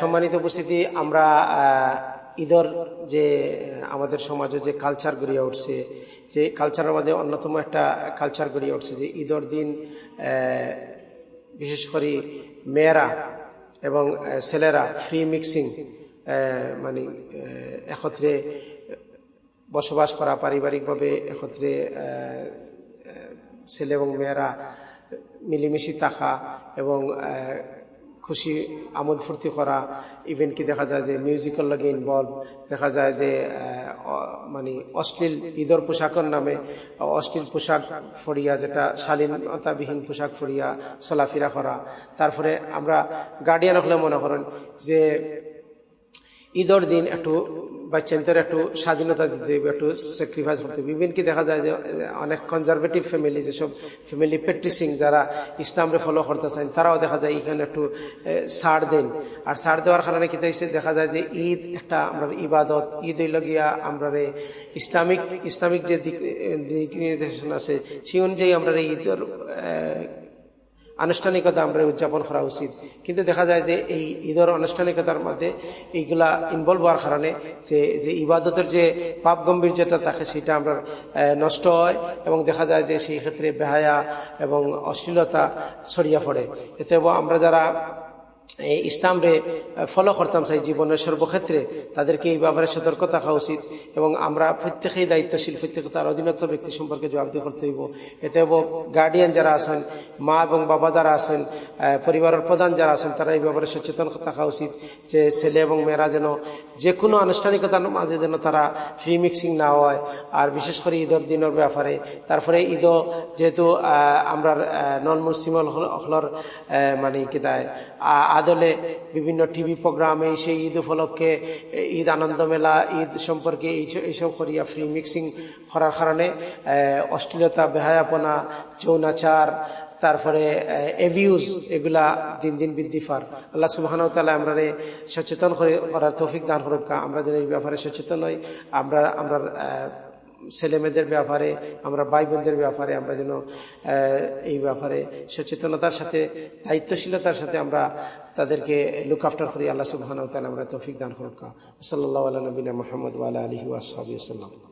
সম্মানিত উপস্থিতি, আমরা ঈদর যে, আমাদের সমাজে যে কালচার গড়িয়ে উঠছে, যে কালচারের মাঝে অন্যতম একটা কালচার গড়িয়ে উঠছে, যে ঈদর দিন বিশেষ করে মেয়েরা এবং ছেলেরা ফ্রি মিক্সিং মানে একত্রে বসবাস করা, পারিবারিকভাবে একত্রে ছেলে এবং মেয়েরা মিলেমিশি থাকা এবং খুশি আমোদ ফুর্তি করা ইভেন কি দেখা যায় যে মিউজিক্যাল লগে ইনভলভ দেখা যায় যে মানে অশ্লীল ঈদর পোশাকের নামে, অশ্লীল পোশাক ফরিয়া যেটা শালীনতাবিহীন পোশাক ফরিয়া চলাফেরা করা তারপরে আমরা গার্ডিয়ান হলে মনে করেন যে ঈদর দিন একটু বাচ্চাদের একটু স্বাধীনতা দিতে হবে, একটু স্যাক্রিফাইস করতে হবে। ইভেন কি দেখা যায় যে, অনেক কনজারভেটিভ ফ্যামিলি যেসব ফ্যামিলি প্র্যাকটিসিং যারা ইসলামরে ফলো করতে চান তারাও দেখা যায় এখানে একটু ছাড় দেন। আর ছাড় দেওয়ার কারণে কি দেখা যায় যে ঈদ একটা আমরা ইবাদত, ঈদ হইল গিয়া আমরা ইসলামিক ইসলামিক যে দিক নির্দেশনা আছে, সেই অনুযায়ী আমরা ঈদের আনুষ্ঠানিকতা আমরা উদযাপন করা উচিত। কিন্তু দেখা যায় যে এই ঈদের আনুষ্ঠানিকতার মধ্যে এইগুলা ইনভলভ হওয়ার কারণে যে যে ইবাদতের যে পাপ গম্ভীর্যতা থাকে সেটা আমরা নষ্ট হয় এবং দেখা যায় যে সেই ক্ষেত্রে বেহায়া এবং অশ্লীলতা ছড়িয়ে পড়ে এতে আমরা যারা ইসলামরে ফলো করতাম চাই জীবনের সর্বক্ষেত্রে। তাদেরকে এই ব্যাপারে সতর্ক থাকা উচিত এবং আমরা প্রত্যেকেই দায়িত্বশীল, প্রত্যেকে তার অধীনস্থ ব্যক্তি সম্পর্কে জবাবদি করতে হইব। এতে গার্ডিয়ান যারা আছেন, মা এবং বাবা যারা আছেন পরিবারের প্রধান যারা আছেন, তারা এই ব্যাপারে সচেতন থাকা উচিত যে ছেলে এবং মেয়েরা যেন যে কোনো আনুষ্ঠানিকতার মাঝে যেন তারা ফ্রি মিক্সিং না হয়। আর বিশেষ করে ঈদের দিনের ব্যাপারে, তারপরে ঈদও যেহেতু আমরা নন মুসলিম হলর মানে কি দেয় আদলে বিভিন্ন টিভি প্রোগ্রামে সেই ঈদ উপলক্ষে, ঈদ আনন্দ মেলা, ঈদ সম্পর্কে এইসব করিয়া ফ্রি মিক্সিং করার কারণে অশ্লীলতা, বেহায়াপনা, যৌনাচার, তারপরে এভিউজ এগুলা দিন দিন বৃদ্ধি পার আল্লাহ সুবাহান তালা আমরা সচেতন করে, করার তৌফিক দান হরক্কা আমরা যেন এই ব্যাপারে সচেতন হই, আমরা আমরা ছেলে মেয়েদের ব্যাপারে, আমরা ভাই বোনদের ব্যাপারে, আমরা যেন এই ব্যাপারে সচেতনতার সাথে, দায়িত্বশীলতার সাথে আমরা তাদেরকে লুক আফটার করি। আল্লাহ সুবাহ আমরা তৌফিক দান করুক। সাল্লাহ আলী নবীনা মোহাম্মদ আলহি ওয়াসাল্লাম